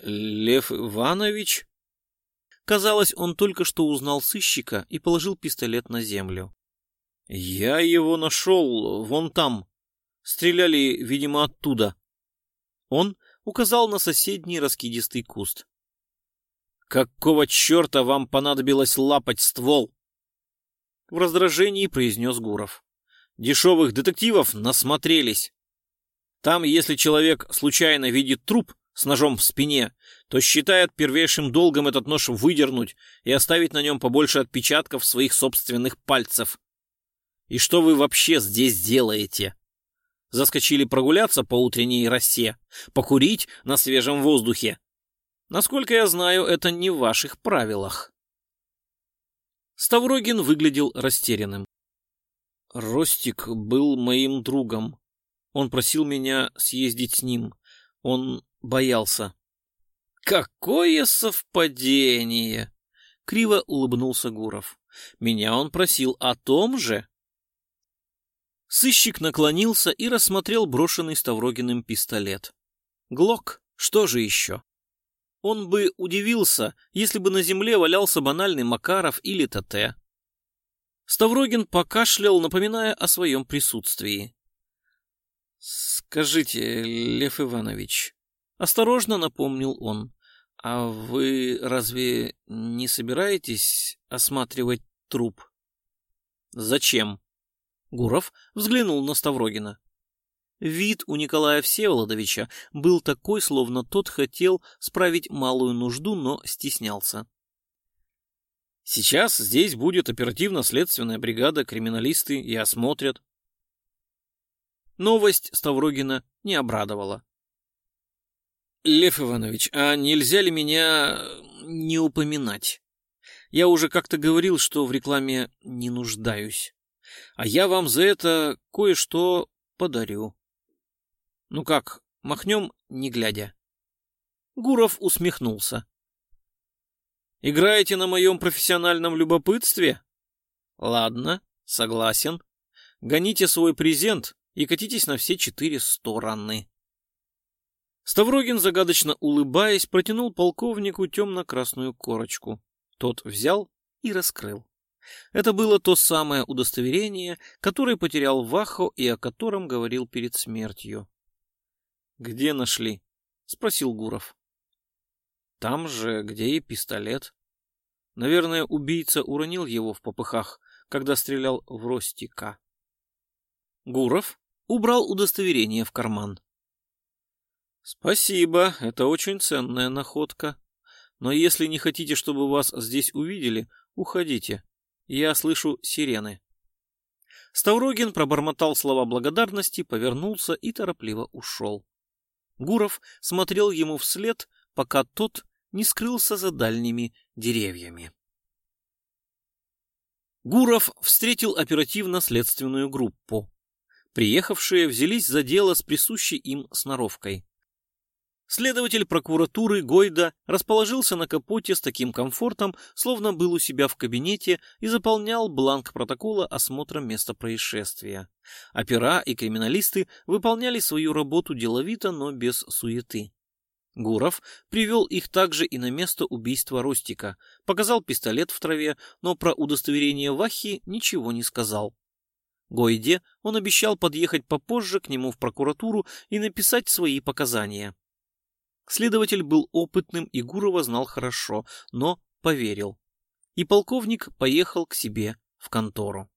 Лев Иванович? Казалось, он только что узнал сыщика и положил пистолет на землю. Я его нашел вон там. Стреляли, видимо, оттуда. Он указал на соседний раскидистый куст. «Какого черта вам понадобилось лапать ствол?» В раздражении произнес Гуров. «Дешевых детективов насмотрелись. Там, если человек случайно видит труп с ножом в спине, то считает первейшим долгом этот нож выдернуть и оставить на нем побольше отпечатков своих собственных пальцев. И что вы вообще здесь делаете?» Заскочили прогуляться по утренней росе, покурить на свежем воздухе. Насколько я знаю, это не в ваших правилах. Ставрогин выглядел растерянным. Ростик был моим другом. Он просил меня съездить с ним. Он боялся. Какое совпадение! Криво улыбнулся Гуров. Меня он просил о том же. Сыщик наклонился и рассмотрел брошенный Ставрогиным пистолет. Глок, что же еще? Он бы удивился, если бы на земле валялся банальный Макаров или ТТ. Ставрогин покашлял, напоминая о своем присутствии. «Скажите, Лев Иванович», — осторожно напомнил он, — «а вы разве не собираетесь осматривать труп?» «Зачем?» Гуров взглянул на Ставрогина. Вид у Николая Всеволодовича был такой, словно тот хотел справить малую нужду, но стеснялся. Сейчас здесь будет оперативно-следственная бригада, криминалисты и осмотрят. Новость Ставрогина не обрадовала. Лев Иванович, а нельзя ли меня не упоминать? Я уже как-то говорил, что в рекламе не нуждаюсь а я вам за это кое-что подарю. Ну как, махнем, не глядя. Гуров усмехнулся. Играете на моем профессиональном любопытстве? Ладно, согласен. Гоните свой презент и катитесь на все четыре стороны. Ставрогин, загадочно улыбаясь, протянул полковнику темно-красную корочку. Тот взял и раскрыл. Это было то самое удостоверение, которое потерял Вахо и о котором говорил перед смертью. «Где нашли?» — спросил Гуров. «Там же, где и пистолет. Наверное, убийца уронил его в попыхах, когда стрелял в Ростика». Гуров убрал удостоверение в карман. «Спасибо, это очень ценная находка. Но если не хотите, чтобы вас здесь увидели, уходите. Я слышу сирены. Ставрогин пробормотал слова благодарности, повернулся и торопливо ушел. Гуров смотрел ему вслед, пока тот не скрылся за дальними деревьями. Гуров встретил оперативно-следственную группу. Приехавшие взялись за дело с присущей им сноровкой. Следователь прокуратуры Гойда расположился на капоте с таким комфортом, словно был у себя в кабинете и заполнял бланк протокола осмотра места происшествия. Опера и криминалисты выполняли свою работу деловито, но без суеты. Гуров привел их также и на место убийства Ростика, показал пистолет в траве, но про удостоверение Вахи ничего не сказал. Гойде он обещал подъехать попозже к нему в прокуратуру и написать свои показания. Следователь был опытным и Гурова знал хорошо, но поверил. И полковник поехал к себе в контору.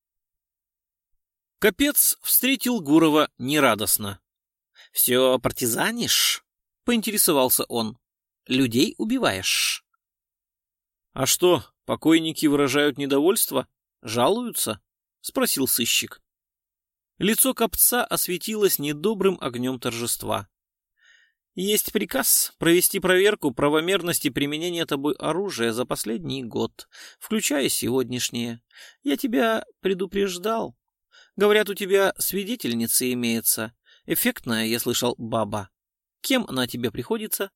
Капец встретил Гурова нерадостно. — Все партизанишь? — поинтересовался он. — Людей убиваешь? — А что, покойники выражают недовольство? Жалуются? — спросил сыщик. Лицо копца осветилось недобрым огнем торжества. Есть приказ провести проверку правомерности применения тобой оружия за последний год, включая сегодняшнее. Я тебя предупреждал. Говорят, у тебя свидетельница имеется. Эффектная, я слышал, баба. Кем она тебе приходится?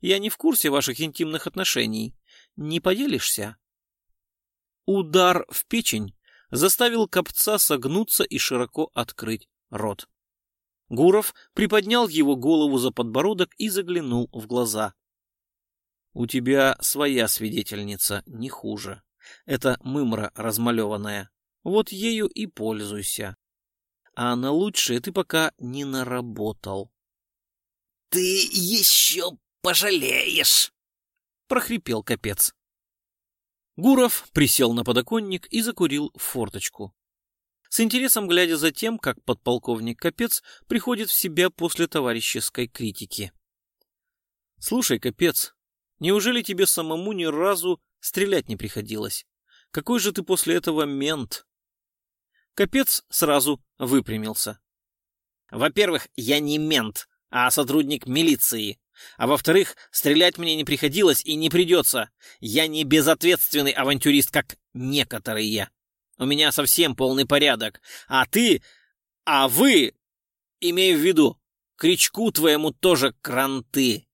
Я не в курсе ваших интимных отношений. Не поделишься? Удар в печень заставил копца согнуться и широко открыть рот. Гуров приподнял его голову за подбородок и заглянул в глаза. У тебя своя свидетельница, не хуже. Это мымра размалеванная. Вот ею и пользуйся. А на лучшее ты пока не наработал. — Ты еще пожалеешь! — прохрипел капец. Гуров присел на подоконник и закурил форточку. С интересом глядя за тем, как подполковник Капец приходит в себя после товарищеской критики. «Слушай, Капец, неужели тебе самому ни разу стрелять не приходилось? Какой же ты после этого мент?» Капец сразу выпрямился. «Во-первых, я не мент, а сотрудник милиции. А во-вторых, стрелять мне не приходилось и не придется. Я не безответственный авантюрист, как некоторые. У меня совсем полный порядок. А ты... А вы... Имею в виду, кричку твоему тоже кранты.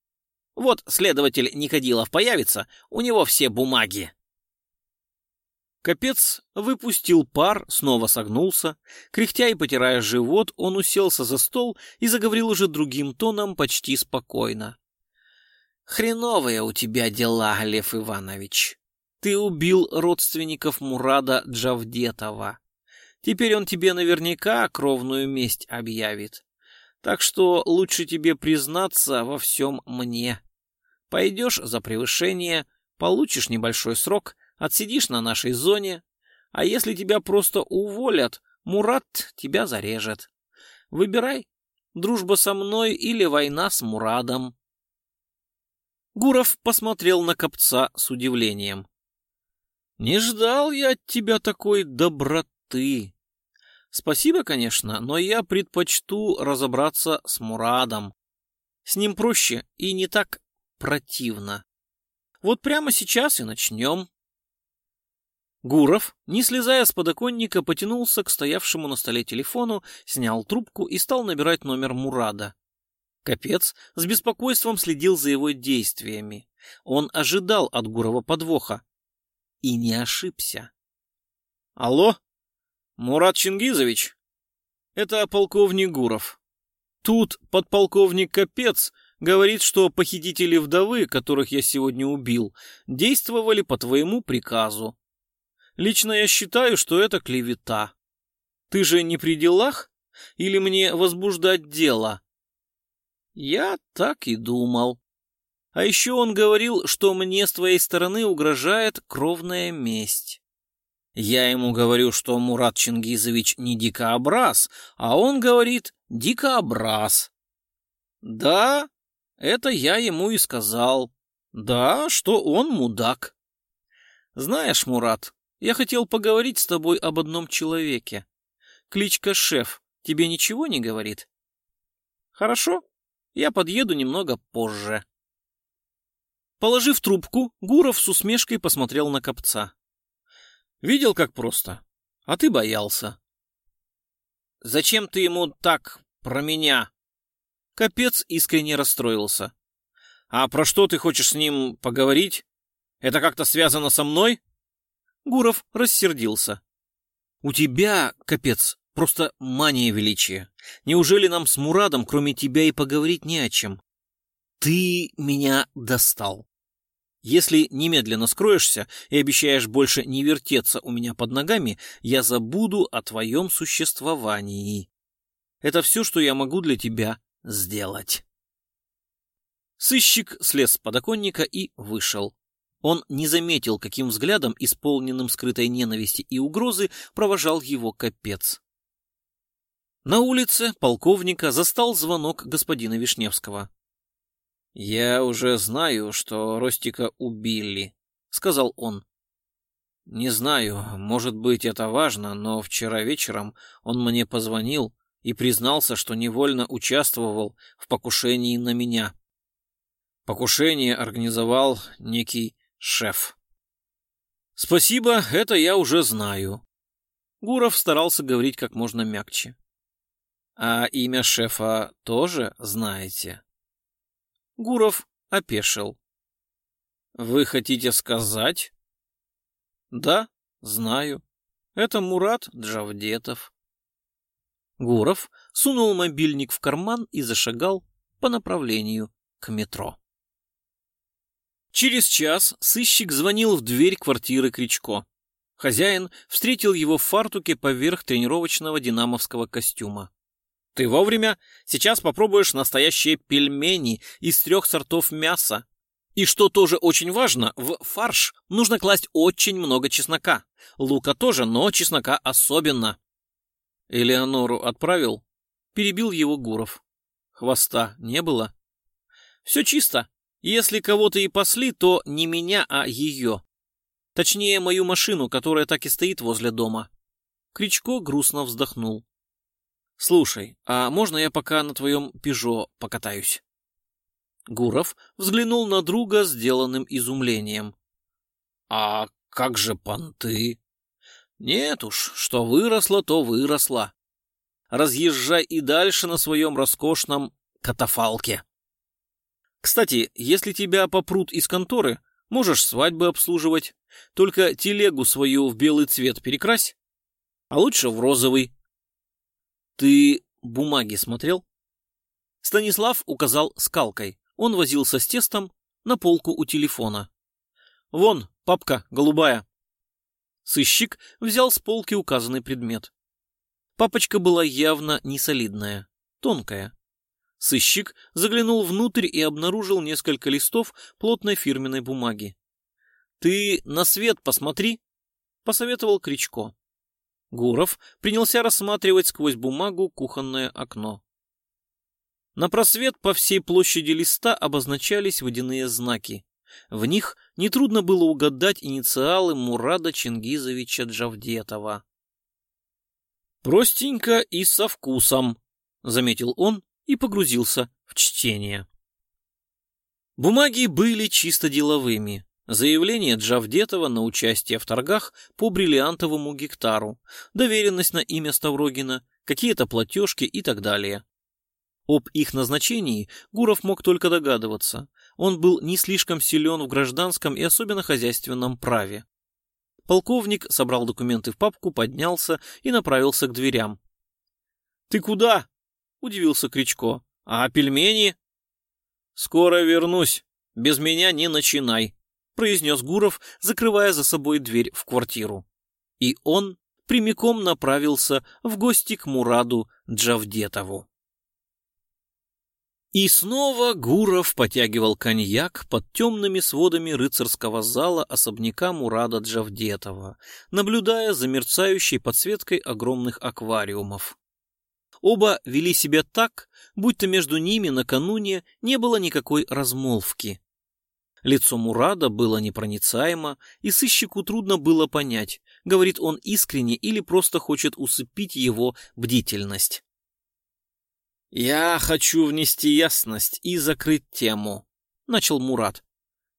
Вот следователь Никодилов появится, у него все бумаги. Капец выпустил пар, снова согнулся. Кряхтя и потирая живот, он уселся за стол и заговорил уже другим тоном, почти спокойно. «Хреновые у тебя дела, Лев Иванович. Ты убил родственников Мурада Джавдетова. Теперь он тебе наверняка кровную месть объявит. Так что лучше тебе признаться во всем мне. Пойдешь за превышение, получишь небольшой срок, отсидишь на нашей зоне, а если тебя просто уволят, Мурат тебя зарежет. Выбирай, дружба со мной или война с Мурадом. Гуров посмотрел на Копца с удивлением. Не ждал я от тебя такой доброты. Спасибо, конечно, но я предпочту разобраться с Мурадом. С ним проще и не так противно. Вот прямо сейчас и начнем. Гуров, не слезая с подоконника, потянулся к стоявшему на столе телефону, снял трубку и стал набирать номер Мурада. Капец с беспокойством следил за его действиями. Он ожидал от Гурова подвоха, и не ошибся. Алло, Мурат Чингизович? Это полковник Гуров. Тут подполковник Капец говорит, что похитители вдовы, которых я сегодня убил, действовали по твоему приказу. Лично я считаю, что это клевета. Ты же не при делах? Или мне возбуждать дело? Я так и думал. А еще он говорил, что мне с твоей стороны угрожает кровная месть. Я ему говорю, что Мурат Чингизович не дикообраз, а он говорит дикообраз. Да, это я ему и сказал. Да, что он мудак. Знаешь, Мурат, я хотел поговорить с тобой об одном человеке. Кличка Шеф тебе ничего не говорит? Хорошо, я подъеду немного позже. Положив трубку, Гуров с усмешкой посмотрел на Копца. «Видел, как просто? А ты боялся». «Зачем ты ему так про меня?» Капец искренне расстроился. «А про что ты хочешь с ним поговорить? Это как-то связано со мной?» Гуров рассердился. «У тебя, капец, просто мания величия. Неужели нам с Мурадом, кроме тебя, и поговорить не о чем? Ты меня достал. Если немедленно скроешься и обещаешь больше не вертеться у меня под ногами, я забуду о твоем существовании. Это все, что я могу для тебя сделать. Сыщик слез с подоконника и вышел. Он не заметил, каким взглядом, исполненным скрытой ненависти и угрозы, провожал его капец. На улице полковника застал звонок господина Вишневского. «Я уже знаю, что Ростика убили», — сказал он. «Не знаю, может быть, это важно, но вчера вечером он мне позвонил и признался, что невольно участвовал в покушении на меня. Покушение организовал некий шеф». «Спасибо, это я уже знаю». Гуров старался говорить как можно мягче. «А имя шефа тоже знаете?» Гуров опешил. «Вы хотите сказать?» «Да, знаю. Это Мурат Джавдетов». Гуров сунул мобильник в карман и зашагал по направлению к метро. Через час сыщик звонил в дверь квартиры Кричко. Хозяин встретил его в фартуке поверх тренировочного динамовского костюма. «Ты вовремя? Сейчас попробуешь настоящие пельмени из трех сортов мяса. И что тоже очень важно, в фарш нужно класть очень много чеснока. Лука тоже, но чеснока особенно». Элеонору отправил? Перебил его Гуров. Хвоста не было? Все чисто. Если кого-то и пасли, то не меня, а ее. Точнее, мою машину, которая так и стоит возле дома. Кричко грустно вздохнул. «Слушай, а можно я пока на твоем «Пежо» покатаюсь?» Гуров взглянул на друга сделанным изумлением. «А как же понты?» «Нет уж, что выросло, то выросло. Разъезжай и дальше на своем роскошном катафалке». Кстати, если тебя попрут из конторы, можешь свадьбы обслуживать. Только телегу свою в белый цвет перекрась, а лучше в розовый. Ты бумаги смотрел? Станислав указал скалкой. Он возился с тестом на полку у телефона. Вон, папка голубая. Сыщик взял с полки указанный предмет. Папочка была явно несолидная, тонкая. Сыщик заглянул внутрь и обнаружил несколько листов плотной фирменной бумаги. «Ты на свет посмотри», — посоветовал Кричко. Гуров принялся рассматривать сквозь бумагу кухонное окно. На просвет по всей площади листа обозначались водяные знаки. В них нетрудно было угадать инициалы Мурада Чингизовича Джавдетова. «Простенько и со вкусом», — заметил он и погрузился в чтение. Бумаги были чисто деловыми. Заявление Джавдетова на участие в торгах по бриллиантовому гектару, доверенность на имя Ставрогина, какие-то платежки и так далее. Об их назначении Гуров мог только догадываться. Он был не слишком силен в гражданском и особенно хозяйственном праве. Полковник собрал документы в папку, поднялся и направился к дверям. «Ты куда?» удивился Кричко. А пельмени? Скоро вернусь. Без меня не начинай, произнес Гуров, закрывая за собой дверь в квартиру. И он прямиком направился в гости к Мураду Джавдетову. И снова Гуров потягивал коньяк под темными сводами рыцарского зала особняка Мурада Джавдетова, наблюдая за мерцающей подсветкой огромных аквариумов. Оба вели себя так, будто между ними накануне не было никакой размолвки. Лицо Мурада было непроницаемо, и сыщику трудно было понять, говорит он искренне или просто хочет усыпить его бдительность. «Я хочу внести ясность и закрыть тему», — начал Мурат.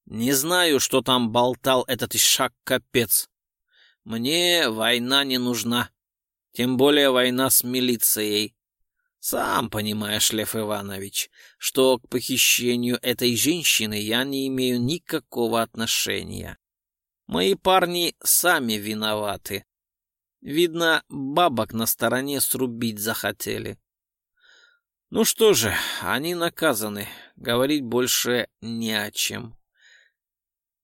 «Не знаю, что там болтал этот ишак-капец. Мне война не нужна, тем более война с милицией. Сам понимаешь, Лев Иванович, что к похищению этой женщины я не имею никакого отношения. Мои парни сами виноваты. Видно, бабок на стороне срубить захотели. Ну что же, они наказаны, говорить больше не о чем.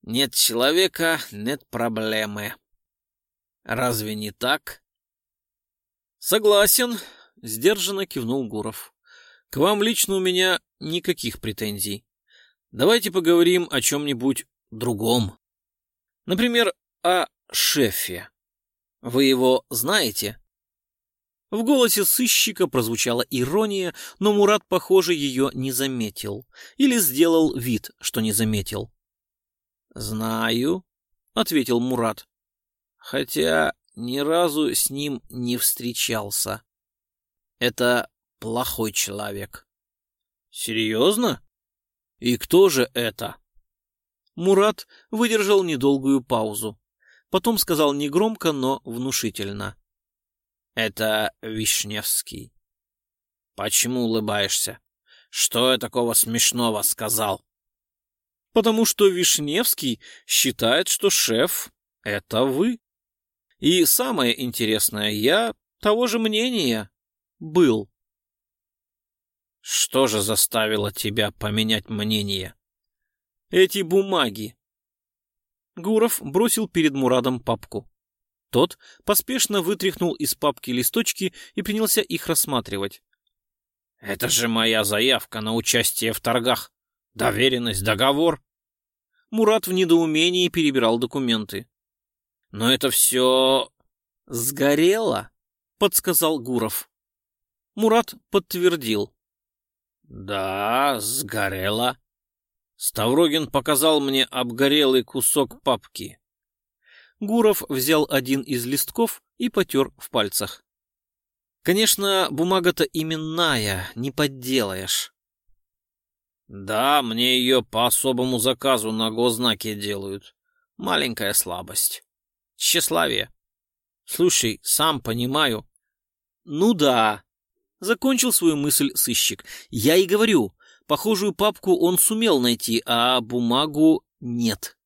Нет человека, нет проблемы. Разве не так? Согласен, Сдержанно кивнул Гуров. К вам лично у меня никаких претензий. Давайте поговорим о чем-нибудь другом. Например, о шефе. Вы его знаете? В голосе сыщика прозвучала ирония, но Мурат, похоже, ее не заметил. Или сделал вид, что не заметил. «Знаю», — ответил Мурат. «Хотя ни разу с ним не встречался». Это плохой человек. Серьезно? И кто же это? Мурат выдержал недолгую паузу. Потом сказал негромко, но внушительно. Это Вишневский. Почему улыбаешься? Что я такого смешного сказал? Потому что Вишневский считает, что шеф — это вы. И самое интересное, я того же мнения был. Что же заставило тебя поменять мнение? Эти бумаги. Гуров бросил перед Мурадом папку. Тот поспешно вытряхнул из папки листочки и принялся их рассматривать. «Это же моя заявка на участие в торгах. Доверенность, договор». Мурат в недоумении перебирал документы. «Но это все...» «Сгорело», — подсказал Гуров. Мурат подтвердил. «Да, сгорело. Ставрогин показал мне обгорелый кусок папки. Гуров взял один из листков и потер в пальцах. Конечно, бумага-то именная, не подделаешь. Да, мне ее по особому заказу на гознаке делают. Маленькая слабость. Тщеславие. Слушай, сам понимаю. Ну да. Закончил свою мысль сыщик. Я и говорю, Похожую папку он сумел найти, а бумагу нет.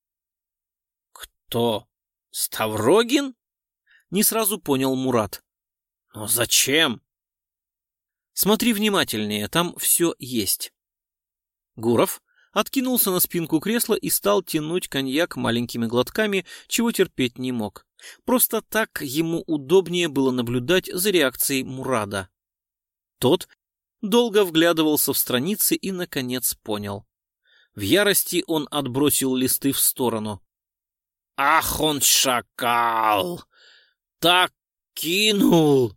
Кто? Ставрогин? Не сразу понял Мурат. Но зачем? Смотри внимательнее, там все есть. Гуров откинулся на спинку кресла и стал тянуть коньяк маленькими глотками, чего терпеть не мог. Просто так ему удобнее было наблюдать за реакцией Мурада. Тот долго вглядывался в страницы и, наконец, понял. В ярости он отбросил листы в сторону. «Ах он шакал! Так кинул!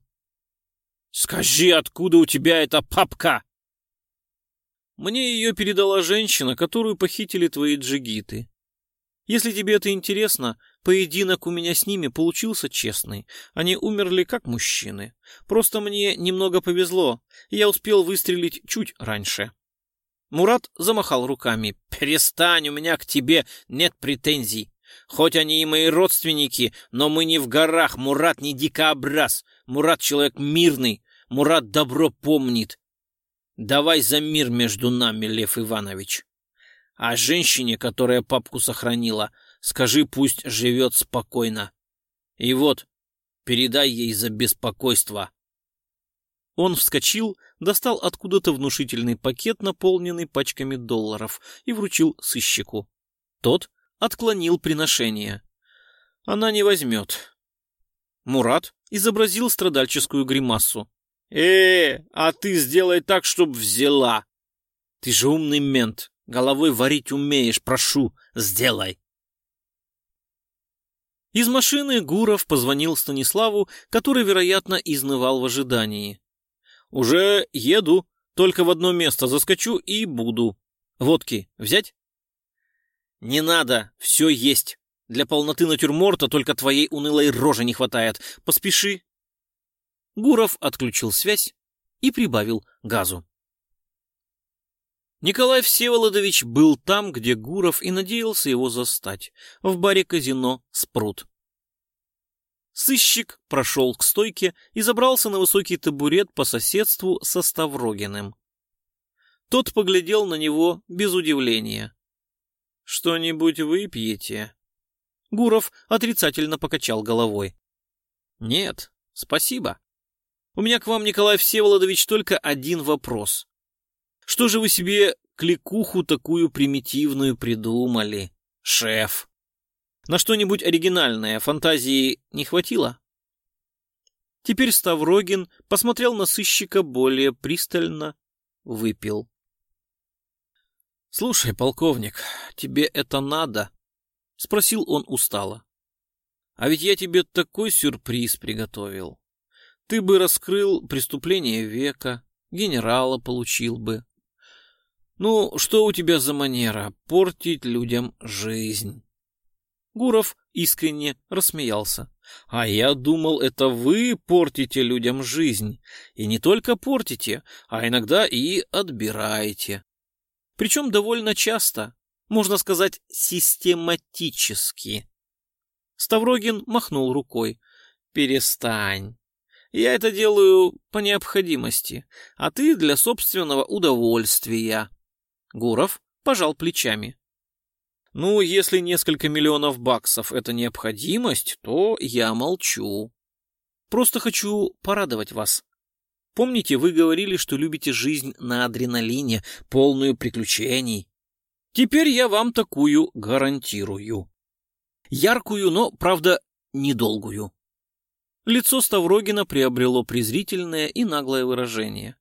Скажи, откуда у тебя эта папка?» «Мне ее передала женщина, которую похитили твои джигиты. Если тебе это интересно, Поединок у меня с ними получился честный. Они умерли как мужчины. Просто мне немного повезло. Я успел выстрелить чуть раньше. Мурат замахал руками. «Перестань, у меня к тебе нет претензий. Хоть они и мои родственники, но мы не в горах. Мурат не дикообраз. Мурат человек мирный. Мурат добро помнит. Давай за мир между нами, Лев Иванович. А женщине, которая папку сохранила, Скажи, пусть живет спокойно. И вот, передай ей за беспокойство. Он вскочил, достал откуда-то внушительный пакет, наполненный пачками долларов, и вручил сыщику. Тот отклонил приношение. Она не возьмет. Мурат изобразил страдальческую гримасу. «Э, а ты сделай так, чтоб взяла. Ты же умный мент, головой варить умеешь, прошу, сделай». Из машины Гуров позвонил Станиславу, который, вероятно, изнывал в ожидании. «Уже еду, только в одно место заскочу и буду. Водки взять?» «Не надо, все есть. Для полноты натюрморта только твоей унылой рожи не хватает. Поспеши». Гуров отключил связь и прибавил газу. Николай Всеволодович был там, где Гуров и надеялся его застать, в баре-казино «Спрут». Сыщик прошел к стойке и забрался на высокий табурет по соседству со Ставрогиным. Тот поглядел на него без удивления. «Что-нибудь выпьете?» Гуров отрицательно покачал головой. «Нет, спасибо. У меня к вам, Николай Всеволодович, только один вопрос. Что же вы себе кликуху такую примитивную придумали, шеф? На что-нибудь оригинальное фантазии не хватило? Теперь Ставрогин посмотрел на сыщика более пристально, выпил. — Слушай, полковник, тебе это надо? — спросил он устало. — А ведь я тебе такой сюрприз приготовил. Ты бы раскрыл преступление века, генерала получил бы. Ну, что у тебя за манера портить людям жизнь? Гуров искренне рассмеялся. А я думал, это вы портите людям жизнь. И не только портите, а иногда и отбираете. Причем довольно часто, можно сказать, систематически. Ставрогин махнул рукой. Перестань. Я это делаю по необходимости, а ты для собственного удовольствия. Гуров пожал плечами. Ну, если несколько миллионов баксов — это необходимость, то я молчу. Просто хочу порадовать вас. Помните, вы говорили, что любите жизнь на адреналине, полную приключений? Теперь я вам такую гарантирую. Яркую, но, правда, недолгую. Лицо Ставрогина приобрело презрительное и наглое выражение.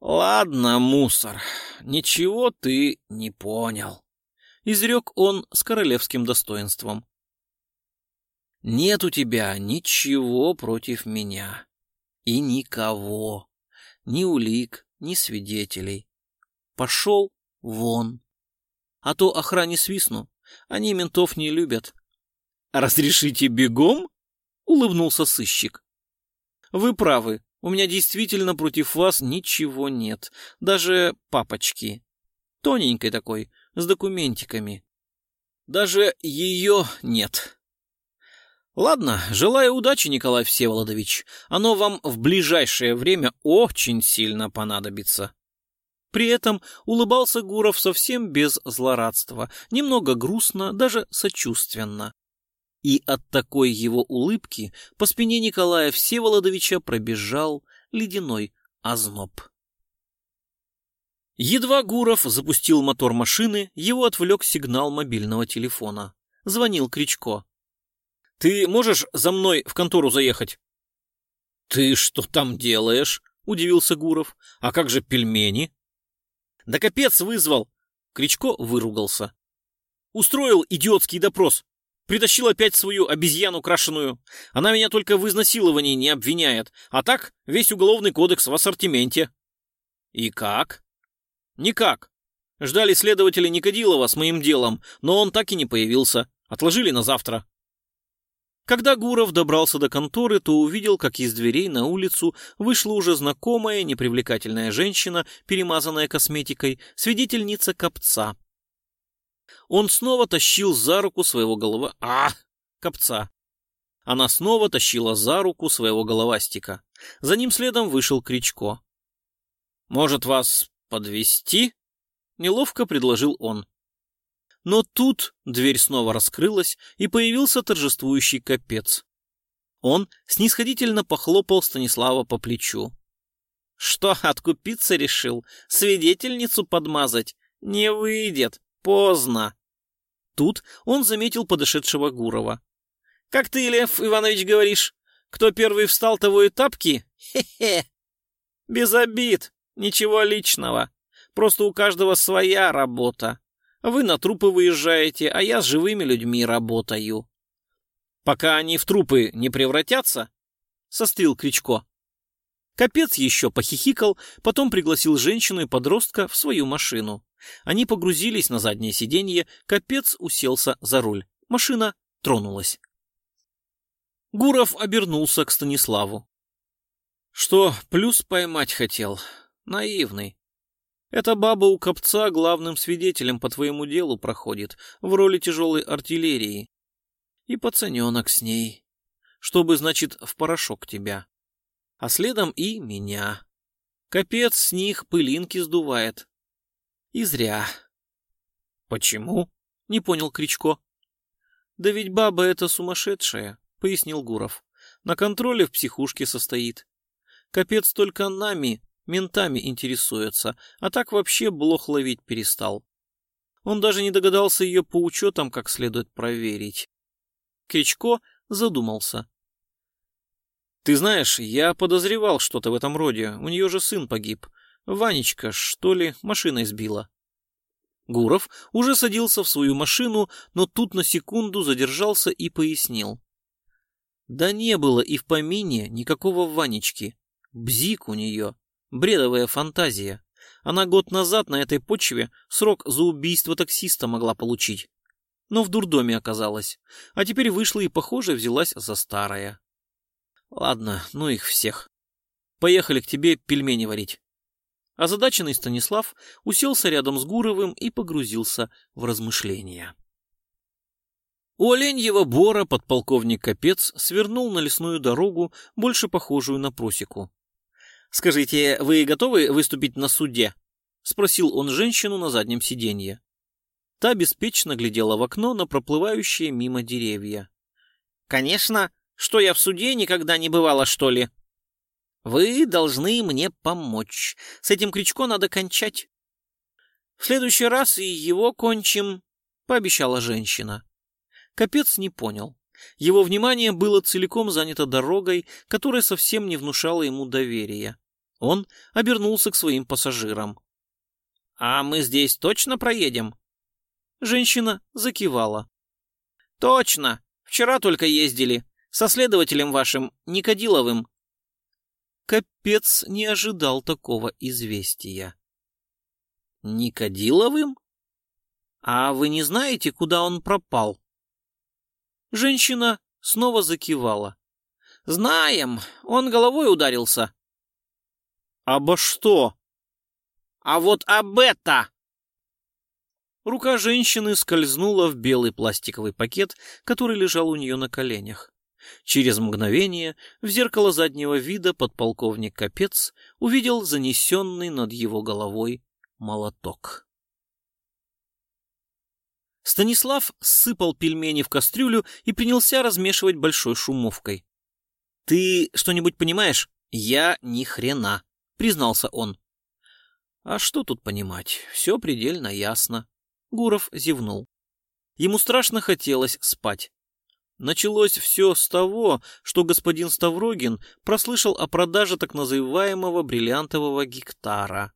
«Ладно, мусор, ничего ты не понял», — изрек он с королевским достоинством. «Нет у тебя ничего против меня. И никого. Ни улик, ни свидетелей. Пошел вон. А то охране свистну. Они ментов не любят». «Разрешите бегом?» — улыбнулся сыщик. «Вы правы. У меня действительно против вас ничего нет. Даже папочки. Тоненькой такой, с документиками. Даже ее нет. Ладно, желаю удачи, Николай Всеволодович. Оно вам в ближайшее время очень сильно понадобится. При этом улыбался Гуров совсем без злорадства, немного грустно, даже сочувственно. И от такой его улыбки по спине Николая Всеволодовича пробежал ледяной озноб. Едва Гуров запустил мотор машины, его отвлек сигнал мобильного телефона. Звонил Кричко. «Ты можешь за мной в контору заехать?» «Ты что там делаешь?» — удивился Гуров. «А как же пельмени?» «Да капец вызвал!» Кричко выругался. «Устроил идиотский допрос. Притащил опять свою обезьяну крашеную. Она меня только в изнасиловании не обвиняет, а так весь уголовный кодекс в ассортименте. И как? Никак. Ждали следователя Никодилова с моим делом, но он так и не появился. Отложили на завтра. Когда Гуров добрался до конторы, то увидел, как из дверей на улицу вышла уже знакомая непривлекательная женщина, перемазанная косметикой, свидетельница копца, он снова тащил за руку своего голова... А! Копца. Она снова тащила за руку своего головастика. За ним следом вышел Кричко. «Может, вас подвести? неловко предложил он. Но тут дверь снова раскрылась, и появился торжествующий капец. Он снисходительно похлопал Станислава по плечу. «Что, откупиться решил? Свидетельницу подмазать? Не выйдет. Поздно!» Тут он заметил подошедшего Гурова. «Как ты, Лев Иванович, говоришь? Кто первый встал, того и тапки? Хе-хе! Без обид, ничего личного. Просто у каждого своя работа. Вы на трупы выезжаете, а я с живыми людьми работаю. Пока они в трупы не превратятся, — сострил Кричко. Капец еще похихикал, потом пригласил женщину и подростка в свою машину. Они погрузились на заднее сиденье, капец уселся за руль. Машина тронулась. Гуров обернулся к Станиславу. Что, плюс поймать хотел? Наивный. Эта баба у копца главным свидетелем по твоему делу проходит, в роли тяжелой артиллерии. И пацаненок с ней. Чтобы, значит, в порошок тебя. А следом и меня. Капец с них пылинки сдувает. И зря. Почему? Не понял Кричко. Да ведь баба эта сумасшедшая, пояснил Гуров. На контроле в психушке состоит. Капец только нами, ментами интересуется, а так вообще блох ловить перестал. Он даже не догадался ее по учетам как следует проверить. Кричко задумался. «Ты знаешь, я подозревал что-то в этом роде. У нее же сын погиб. Ванечка, что ли, машиной сбила. Гуров уже садился в свою машину, но тут на секунду задержался и пояснил. Да не было и в помине никакого Ванечки. Бзик у нее. Бредовая фантазия. Она год назад на этой почве срок за убийство таксиста могла получить. Но в дурдоме оказалась. А теперь вышла и, похоже, взялась за старое. Ладно, ну их всех. Поехали к тебе пельмени варить. Озадаченный Станислав уселся рядом с Гуровым и погрузился в размышления. У Оленьего бора подполковник Капец свернул на лесную дорогу, больше похожую на просеку. «Скажите, вы готовы выступить на суде?» — спросил он женщину на заднем сиденье. Та беспечно глядела в окно на проплывающие мимо деревья. «Конечно. Что я в суде никогда не бывала, что ли?» Вы должны мне помочь. С этим Кричко надо кончать. В следующий раз и его кончим, пообещала женщина. Капец не понял. Его внимание было целиком занято дорогой, которая совсем не внушала ему доверия. Он обернулся к своим пассажирам. «А мы здесь точно проедем?» Женщина закивала. «Точно! Вчера только ездили. Со следователем вашим, Никодиловым». Капец не ожидал такого известия. «Никодиловым? А вы не знаете, куда он пропал?» Женщина снова закивала. «Знаем, он головой ударился». «Обо что?» «А вот об это!» Рука женщины скользнула в белый пластиковый пакет, который лежал у нее на коленях. Через мгновение в зеркало заднего вида подполковник Капец увидел занесенный над его головой молоток. Станислав сыпал пельмени в кастрюлю и принялся размешивать большой шумовкой. «Ты что-нибудь понимаешь?» «Я ни хрена», — признался он. «А что тут понимать? Все предельно ясно». Гуров зевнул. Ему страшно хотелось спать. Началось все с того, что господин Ставрогин прослышал о продаже так называемого бриллиантового гектара.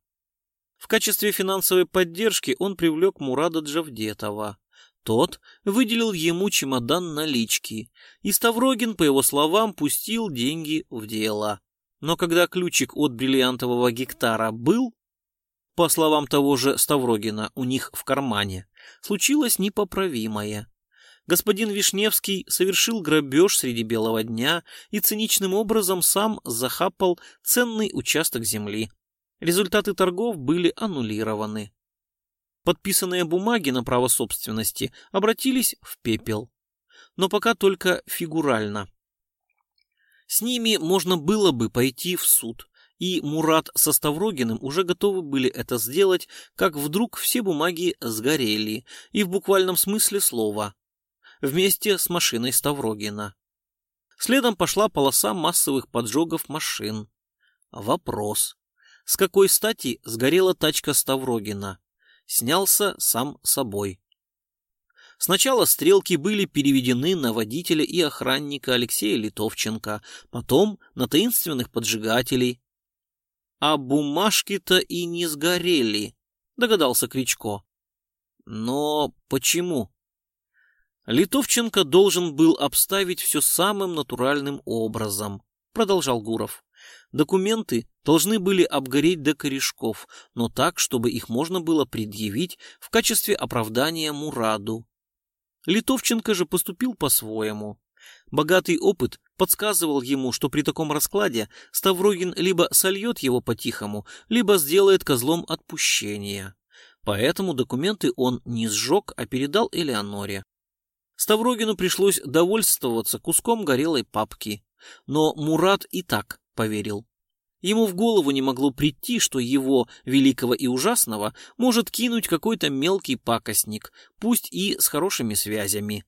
В качестве финансовой поддержки он привлек Мурада Джавдетова. Тот выделил ему чемодан налички, и Ставрогин, по его словам, пустил деньги в дело. Но когда ключик от бриллиантового гектара был, по словам того же Ставрогина, у них в кармане, случилось непоправимое. Господин Вишневский совершил грабеж среди белого дня и циничным образом сам захапал ценный участок земли. Результаты торгов были аннулированы. Подписанные бумаги на право собственности обратились в пепел. Но пока только фигурально. С ними можно было бы пойти в суд, и Мурат со Ставрогиным уже готовы были это сделать, как вдруг все бумаги сгорели, и в буквальном смысле слова, вместе с машиной Ставрогина. Следом пошла полоса массовых поджогов машин. Вопрос. С какой стати сгорела тачка Ставрогина? Снялся сам собой. Сначала стрелки были переведены на водителя и охранника Алексея Литовченко, потом на таинственных поджигателей, а бумажки-то и не сгорели, догадался Кричко. Но почему? Литовченко должен был обставить все самым натуральным образом, продолжал Гуров. Документы должны были обгореть до корешков, но так, чтобы их можно было предъявить в качестве оправдания Мураду. Литовченко же поступил по-своему. Богатый опыт подсказывал ему, что при таком раскладе Ставрогин либо сольет его по-тихому, либо сделает козлом отпущения. Поэтому документы он не сжег, а передал Элеоноре. Ставрогину пришлось довольствоваться куском горелой папки, но Мурат и так поверил. Ему в голову не могло прийти, что его, великого и ужасного, может кинуть какой-то мелкий пакостник, пусть и с хорошими связями.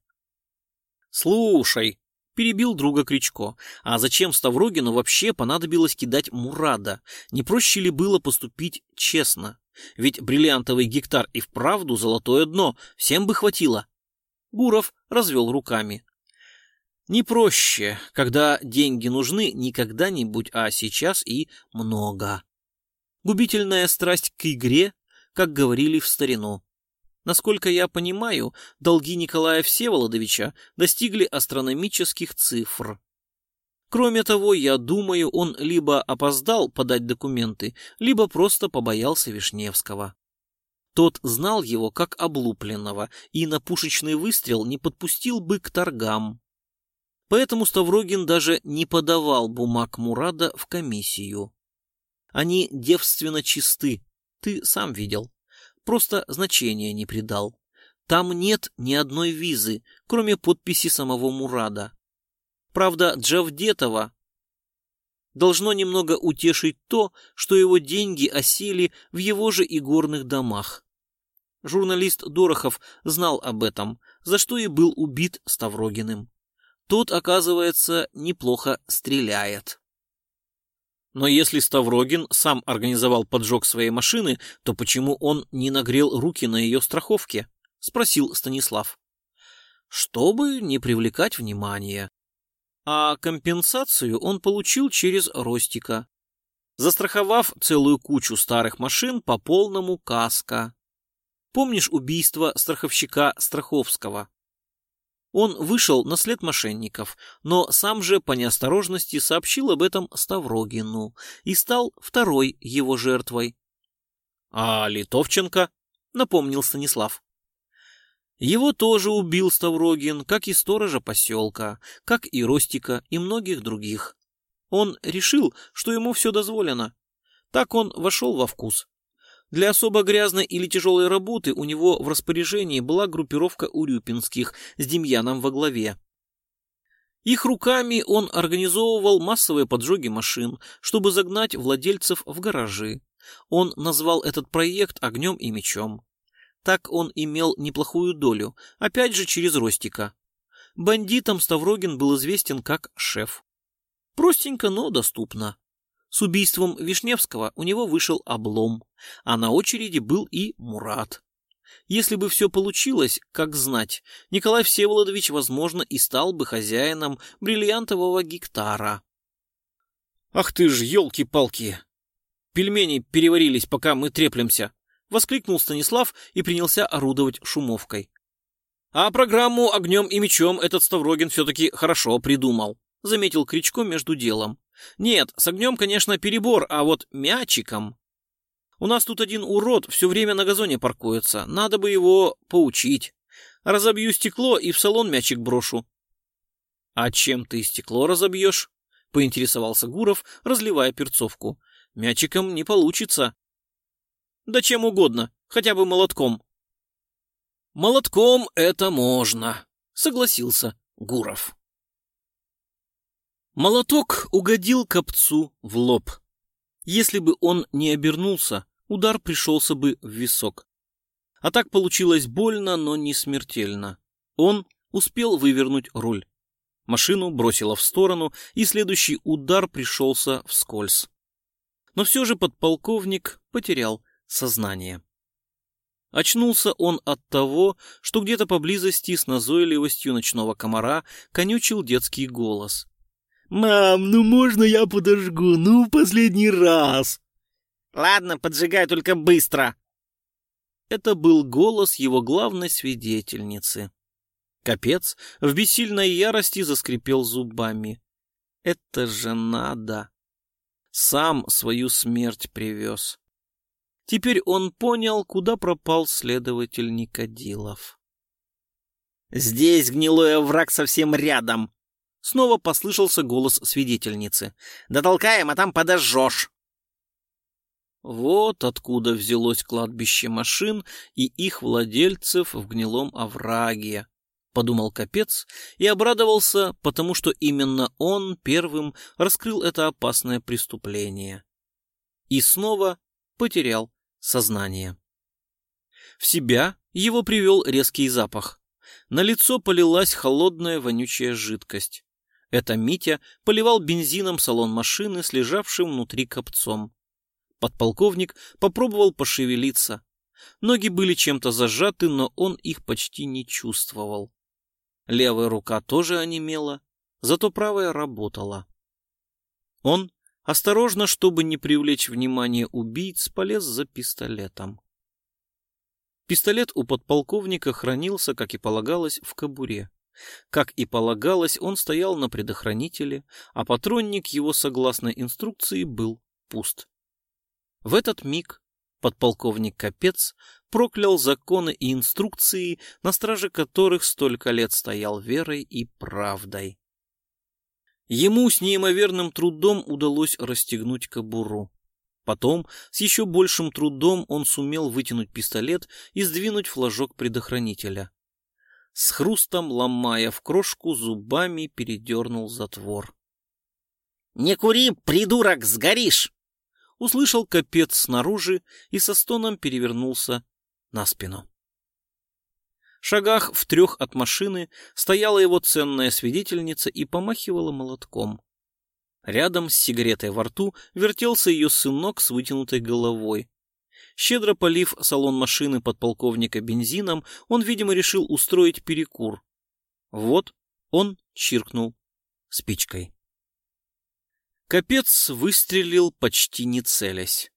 «Слушай», — перебил друга Кричко, «а зачем Ставрогину вообще понадобилось кидать Мурада? Не проще ли было поступить честно? Ведь бриллиантовый гектар и вправду золотое дно, всем бы хватило». Гуров развел руками. «Не проще, когда деньги нужны не когда-нибудь, а сейчас и много. Губительная страсть к игре, как говорили в старину. Насколько я понимаю, долги Николая Всеволодовича достигли астрономических цифр. Кроме того, я думаю, он либо опоздал подать документы, либо просто побоялся Вишневского. Тот знал его как облупленного и на пушечный выстрел не подпустил бы к торгам. Поэтому Ставрогин даже не подавал бумаг Мурада в комиссию. Они девственно чисты, ты сам видел просто значения не придал. Там нет ни одной визы, кроме подписи самого Мурада. Правда, Джавдетова должно немного утешить то, что его деньги осели в его же игорных домах. Журналист Дорохов знал об этом, за что и был убит Ставрогиным. Тот, оказывается, неплохо стреляет. Но если Ставрогин сам организовал поджог своей машины, то почему он не нагрел руки на ее страховке? Спросил Станислав. Чтобы не привлекать внимания. А компенсацию он получил через Ростика, застраховав целую кучу старых машин по полному каско. Помнишь убийство страховщика Страховского? Он вышел на след мошенников, но сам же по неосторожности сообщил об этом Ставрогину и стал второй его жертвой. — А Литовченко? — напомнил Станислав. Его тоже убил Ставрогин, как и сторожа поселка, как и Ростика и многих других. Он решил, что ему все дозволено. Так он вошел во вкус. Для особо грязной или тяжелой работы у него в распоряжении была группировка урюпинских с Демьяном во главе. Их руками он организовывал массовые поджоги машин, чтобы загнать владельцев в гаражи. Он назвал этот проект «Огнем и мечом». Так он имел неплохую долю, опять же через Ростика. Бандитам Ставрогин был известен как шеф. Простенько, но доступно. С убийством Вишневского у него вышел облом, а на очереди был и Мурат. Если бы все получилось, как знать, Николай Всеволодович, возможно, и стал бы хозяином бриллиантового гектара. «Ах ты ж, елки-палки! Пельмени переварились, пока мы треплемся!» — воскликнул Станислав и принялся орудовать шумовкой. А программу «Огнем и мечом» этот Ставрогин все-таки хорошо придумал, — заметил Кричко между делом. Нет, с огнем, конечно, перебор, а вот мячиком... У нас тут один урод все время на газоне паркуется. Надо бы его поучить. Разобью стекло и в салон мячик брошу. — А чем ты стекло разобьешь? — поинтересовался Гуров, разливая перцовку. — Мячиком не получится. — Да чем угодно, хотя бы молотком. — Молотком это можно, — согласился Гуров. Молоток угодил копцу в лоб. Если бы он не обернулся, удар пришелся бы в висок. А так получилось больно, но не смертельно. Он успел вывернуть руль. Машину бросило в сторону, и следующий удар пришелся вскользь. Но все же подполковник потерял сознание. Очнулся он от того, что где-то поблизости с назойливостью ночного комара конючил детский голос. «Мам, ну можно я подожгу? Ну, последний раз!» «Ладно, поджигай только быстро!» Это был голос его главной свидетельницы. Капец в бессильной ярости заскрипел зубами. «Это же надо!» Сам свою смерть привез. Теперь он понял, куда пропал следователь Никодилов. «Здесь гнилой овраг совсем рядом!» Снова послышался голос свидетельницы. «Дотолкаем, а там подожжешь!» Вот откуда взялось кладбище машин и их владельцев в гнилом овраге, подумал капец и обрадовался, потому что именно он первым раскрыл это опасное преступление. И снова потерял сознание. В себя его привел резкий запах. На лицо полилась холодная вонючая жидкость. Это Митя поливал бензином салон машины с лежавшим внутри копцом. Подполковник попробовал пошевелиться. Ноги были чем-то зажаты, но он их почти не чувствовал. Левая рука тоже онемела, зато правая работала. Он, осторожно, чтобы не привлечь внимание убийц, полез за пистолетом. Пистолет у подполковника хранился, как и полагалось, в кобуре. Как и полагалось, он стоял на предохранителе, а патронник его, согласно инструкции, был пуст. В этот миг подполковник Капец проклял законы и инструкции, на страже которых столько лет стоял верой и правдой. Ему с неимоверным трудом удалось расстегнуть кобуру. Потом, с еще большим трудом, он сумел вытянуть пистолет и сдвинуть флажок предохранителя с хрустом ломая в крошку зубами передернул затвор. «Не кури, придурок, сгоришь!» Услышал капец снаружи и со стоном перевернулся на спину. В шагах в трех от машины стояла его ценная свидетельница и помахивала молотком. Рядом с сигаретой во рту вертелся ее сынок с вытянутой головой. Щедро полив салон машины подполковника бензином, он, видимо, решил устроить перекур. Вот он чиркнул спичкой. Капец выстрелил, почти не целясь.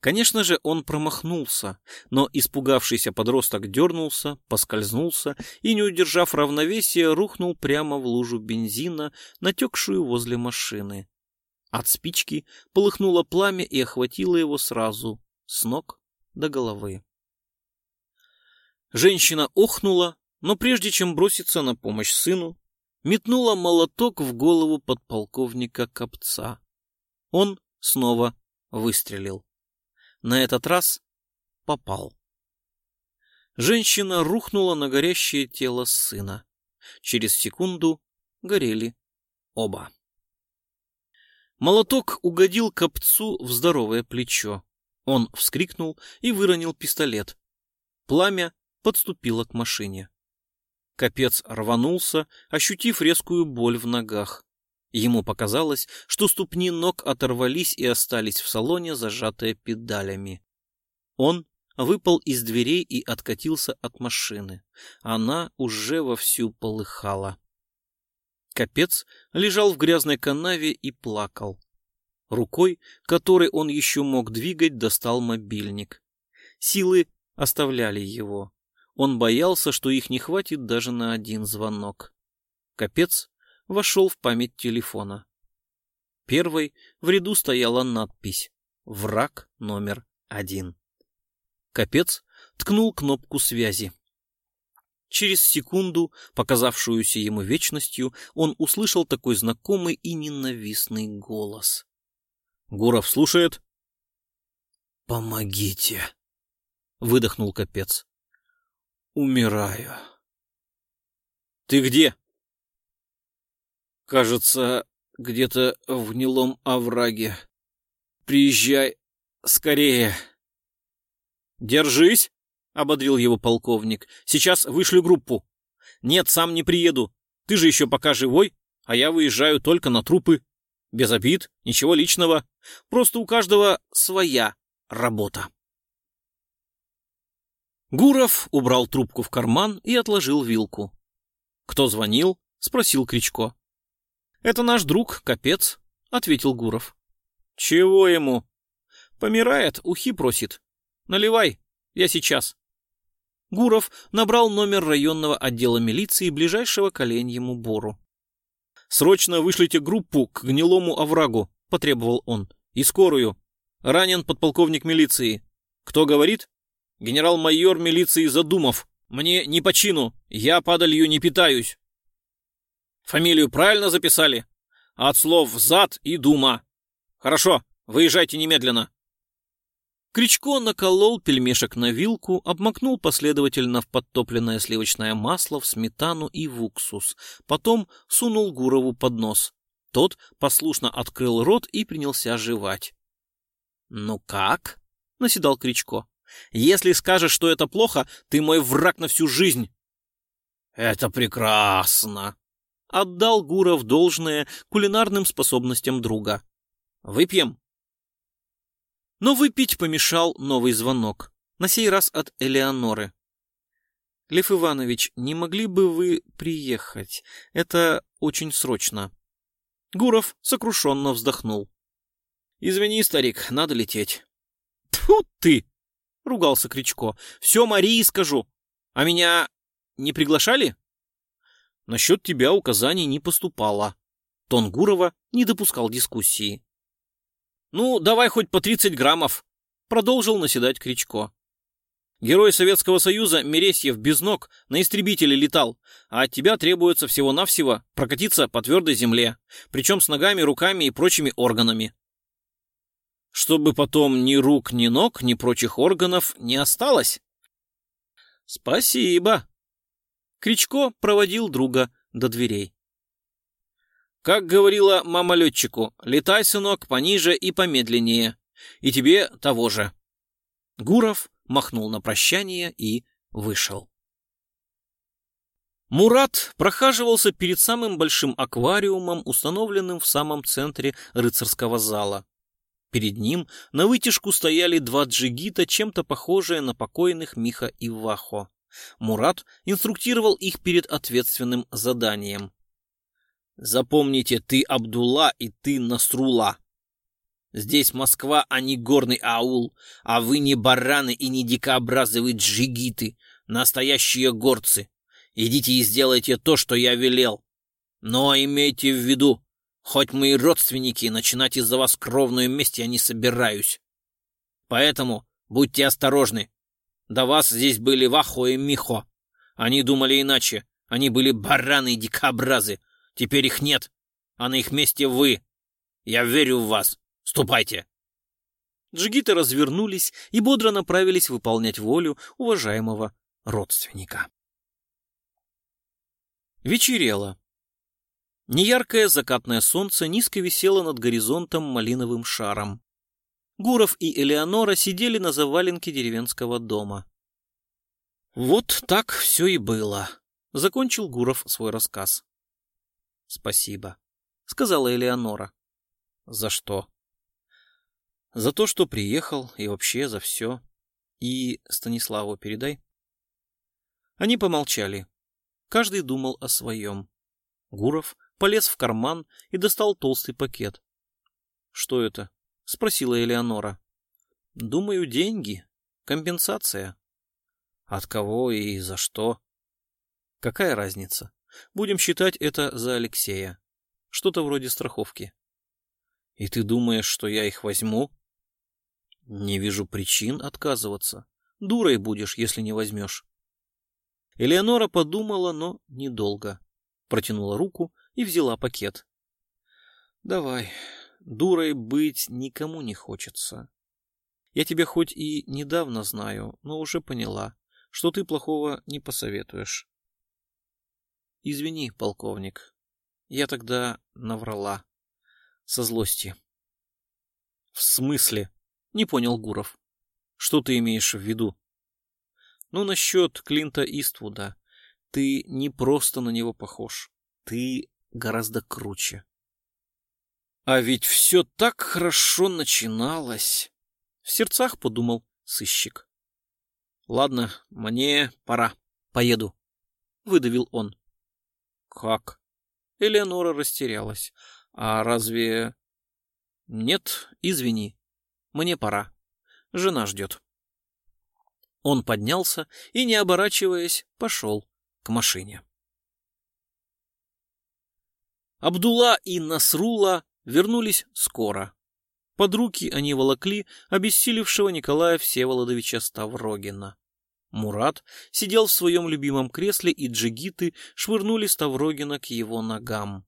Конечно же, он промахнулся, но испугавшийся подросток дернулся, поскользнулся и, не удержав равновесия, рухнул прямо в лужу бензина, натекшую возле машины. От спички полыхнуло пламя и охватило его сразу, с ног до головы. Женщина охнула, но прежде чем броситься на помощь сыну, метнула молоток в голову подполковника Копца. Он снова выстрелил. На этот раз попал. Женщина рухнула на горящее тело сына. Через секунду горели оба. Молоток угодил копцу в здоровое плечо. Он вскрикнул и выронил пистолет. Пламя подступило к машине. Капец рванулся, ощутив резкую боль в ногах. Ему показалось, что ступни ног оторвались и остались в салоне, зажатые педалями. Он выпал из дверей и откатился от машины. Она уже вовсю полыхала. Капец лежал в грязной канаве и плакал. Рукой, которой он еще мог двигать, достал мобильник. Силы оставляли его. Он боялся, что их не хватит даже на один звонок. Капец вошел в память телефона. Первой в ряду стояла надпись «Враг номер один». Капец ткнул кнопку связи. Через секунду, показавшуюся ему вечностью, он услышал такой знакомый и ненавистный голос. «Гуров слушает?» «Помогите!» — выдохнул Капец. «Умираю». «Ты где?» Кажется, где-то в гнилом овраге. Приезжай скорее. Держись, ободрил его полковник. Сейчас вышлю группу. Нет, сам не приеду. Ты же еще пока живой, а я выезжаю только на трупы. Без обид, ничего личного. Просто у каждого своя работа. Гуров убрал трубку в карман и отложил вилку. «Кто звонил?» — спросил Кричко. «Это наш друг, капец», — ответил Гуров. «Чего ему?» «Помирает, ухи просит. Наливай, я сейчас». Гуров набрал номер районного отдела милиции ближайшего к Оленьему Бору. «Срочно вышлите группу к гнилому оврагу», — потребовал он. «И скорую. Ранен подполковник милиции. Кто говорит?» «Генерал-майор милиции Задумов. Мне не по чину. Я падалью не питаюсь». Фамилию правильно записали? От слов «зад» и «дума». Хорошо, выезжайте немедленно. Кричко наколол пельмешек на вилку, обмакнул последовательно в подтопленное сливочное масло, в сметану и в уксус. Потом сунул Гурову под нос. Тот послушно открыл рот и принялся жевать. «Ну как?» — наседал Кричко. «Если скажешь, что это плохо, ты мой враг на всю жизнь». «Это прекрасно!» отдал Гуров должное кулинарным способностям друга. «Выпьем?» Но выпить помешал новый звонок, на сей раз от Элеоноры. «Лев Иванович, не могли бы вы приехать? Это очень срочно». Гуров сокрушенно вздохнул. «Извини, старик, надо лететь». «Тьфу ты!» — ругался Кричко. «Все Марии скажу. А меня не приглашали?» Насчет тебя указаний не поступало. Тон Гурова не допускал дискуссии. «Ну, давай хоть по 30 граммов», — продолжил наседать Кричко. «Герой Советского Союза Мересьев без ног на истребителе летал, а от тебя требуется всего-навсего прокатиться по твердой земле, причем с ногами, руками и прочими органами». «Чтобы потом ни рук, ни ног, ни прочих органов не осталось?» «Спасибо», Кричко проводил друга до дверей. Как говорила мама летчику, летай, сынок, пониже и помедленнее. И тебе того же. Гуров махнул на прощание и вышел. Мурат прохаживался перед самым большим аквариумом, установленным в самом центре рыцарского зала. Перед ним на вытяжку стояли два джигита, чем-то похожие на покойных Миха и Вахо. Мурат инструктировал их перед ответственным заданием. «Запомните, ты Абдулла и ты Насрула. Здесь Москва, а не горный аул, а вы не бараны и не дикообразовые джигиты, настоящие горцы. Идите и сделайте то, что я велел. Но имейте в виду, хоть мы и родственники, начинать из-за вас кровную месть я не собираюсь. Поэтому будьте осторожны. До вас здесь были Вахо и Михо. Они думали иначе. Они были бараны и дикобразы. Теперь их нет, а на их месте вы. Я верю в вас. Ступайте. Джигиты развернулись и бодро направились выполнять волю уважаемого родственника. Вечерело. Неяркое закатное солнце низко висело над горизонтом малиновым шаром. Гуров и Элеонора сидели на заваленке деревенского дома. «Вот так все и было», — закончил Гуров свой рассказ. «Спасибо», — сказала Элеонора. «За что?» «За то, что приехал, и вообще за все. И Станиславу передай». Они помолчали. Каждый думал о своем. Гуров полез в карман и достал толстый пакет. «Что это?» — спросила Элеонора. «Думаю, деньги. Компенсация». «От кого и за что?» «Какая разница? Будем считать это за Алексея. Что-то вроде страховки». «И ты думаешь, что я их возьму?» «Не вижу причин отказываться. Дурой будешь, если не возьмешь». Элеонора подумала, но недолго. Протянула руку и взяла пакет. «Давай, дурой быть никому не хочется. Я тебя хоть и недавно знаю, но уже поняла, что ты плохого не посоветуешь. Извини, полковник, я тогда наврала. Со злости. В смысле? Не понял Гуров. Что ты имеешь в виду? Ну, насчет Клинта Иствуда. Ты не просто на него похож. Ты гораздо круче. А ведь все так хорошо начиналось. В сердцах подумал сыщик. Ладно, мне пора. Поеду. Выдавил он. Как? Элеонора растерялась. А разве... Нет, извини. Мне пора. Жена ждет. Он поднялся и, не оборачиваясь, пошел к машине. Абдулла и Насрула вернулись скоро. Под руки они волокли обессилевшего Николая Всеволодовича Ставрогина. Мурат сидел в своем любимом кресле, и джигиты швырнули Ставрогина к его ногам.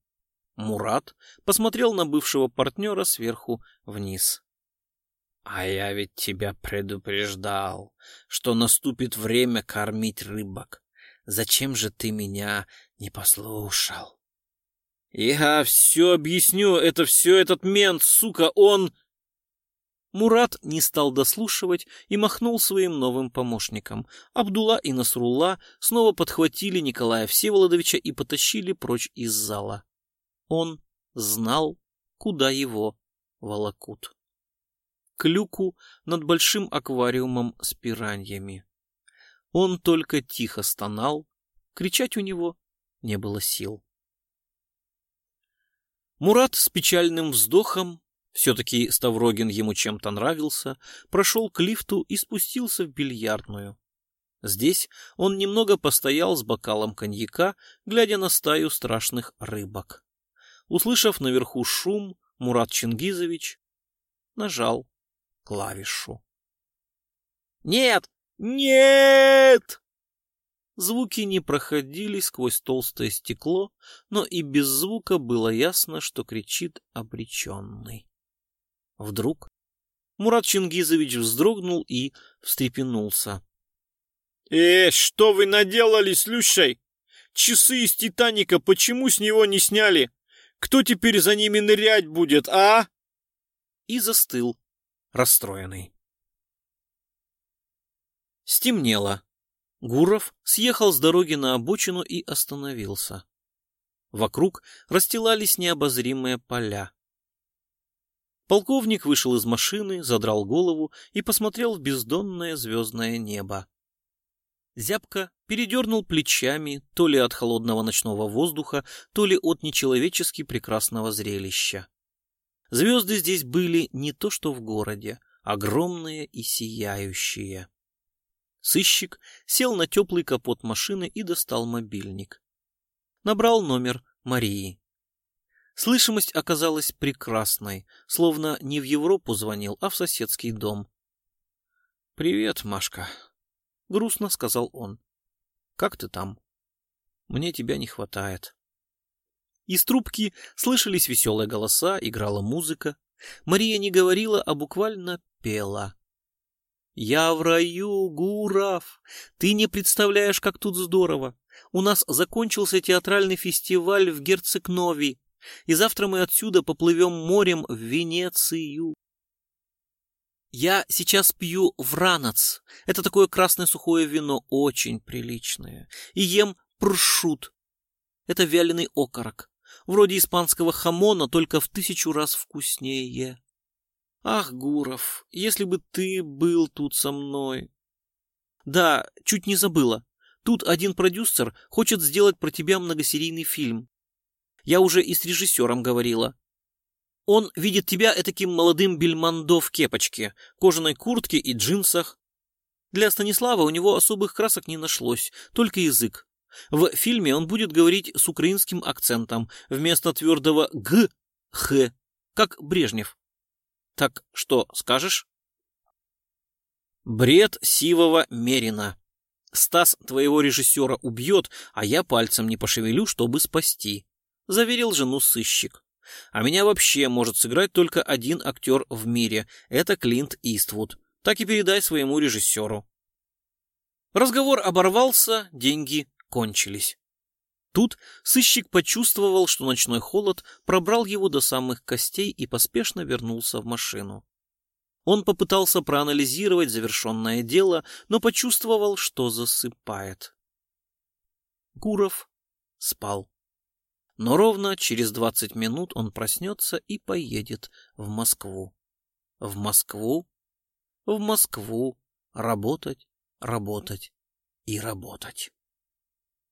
Мурат посмотрел на бывшего партнера сверху вниз. А я ведь тебя предупреждал, что наступит время кормить рыбок. Зачем же ты меня не послушал? Я все объясню, это все этот мент, сука, он... Мурат не стал дослушивать и махнул своим новым помощникам. Абдулла и Насрулла снова подхватили Николая Всеволодовича и потащили прочь из зала. Он знал, куда его волокут к люку над большим аквариумом с пираньями. Он только тихо стонал, кричать у него не было сил. Мурат с печальным вздохом, все-таки Ставрогин ему чем-то нравился, прошел к лифту и спустился в бильярдную. Здесь он немного постоял с бокалом коньяка, глядя на стаю страшных рыбок. Услышав наверху шум, Мурат Чингизович нажал клавишу. «Нет! Нет!» Звуки не проходили сквозь толстое стекло, но и без звука было ясно, что кричит обреченный. Вдруг Мурат Чингизович вздрогнул и встрепенулся. «Э, что вы наделали с Люшей? Часы из Титаника почему с него не сняли? Кто теперь за ними нырять будет, а?» И застыл, расстроенный. Стемнело. Гуров съехал с дороги на обочину и остановился. Вокруг расстилались необозримые поля. Полковник вышел из машины, задрал голову и посмотрел в бездонное звездное небо. Зябко передернул плечами то ли от холодного ночного воздуха, то ли от нечеловечески прекрасного зрелища. Звезды здесь были не то что в городе, огромные и сияющие. Сыщик сел на теплый капот машины и достал мобильник. Набрал номер Марии. Слышимость оказалась прекрасной, словно не в Европу звонил, а в соседский дом. «Привет, Машка», — грустно сказал он. «Как ты там? Мне тебя не хватает». Из трубки слышались веселые голоса, играла музыка. Мария не говорила, а буквально пела. «Я в раю, Гуров! Ты не представляешь, как тут здорово! У нас закончился театральный фестиваль в Герцегнови и завтра мы отсюда поплывем морем в Венецию. Я сейчас пью вранац. Это такое красное сухое вино, очень приличное. И ем пршут. Это вяленый окорок. Вроде испанского хамона, только в тысячу раз вкуснее. Ах, Гуров, если бы ты был тут со мной. Да, чуть не забыла. Тут один продюсер хочет сделать про тебя многосерийный фильм. Я уже и с режиссером говорила. Он видит тебя этаким молодым бельмондо в кепочке, кожаной куртке и джинсах. Для Станислава у него особых красок не нашлось, только язык. В фильме он будет говорить с украинским акцентом, вместо твердого «г» — «х», как Брежнев. Так что скажешь? Бред сивого Мерина. Стас твоего режиссера убьет, а я пальцем не пошевелю, чтобы спасти. — заверил жену сыщик. «А меня вообще может сыграть только один актер в мире. Это Клинт Иствуд. Так и передай своему режиссеру». Разговор оборвался, деньги кончились. Тут сыщик почувствовал, что ночной холод пробрал его до самых костей и поспешно вернулся в машину. Он попытался проанализировать завершенное дело, но почувствовал, что засыпает. Гуров спал. Но ровно через двадцать минут он проснется и поедет в Москву. В Москву, в Москву, работать, работать и работать.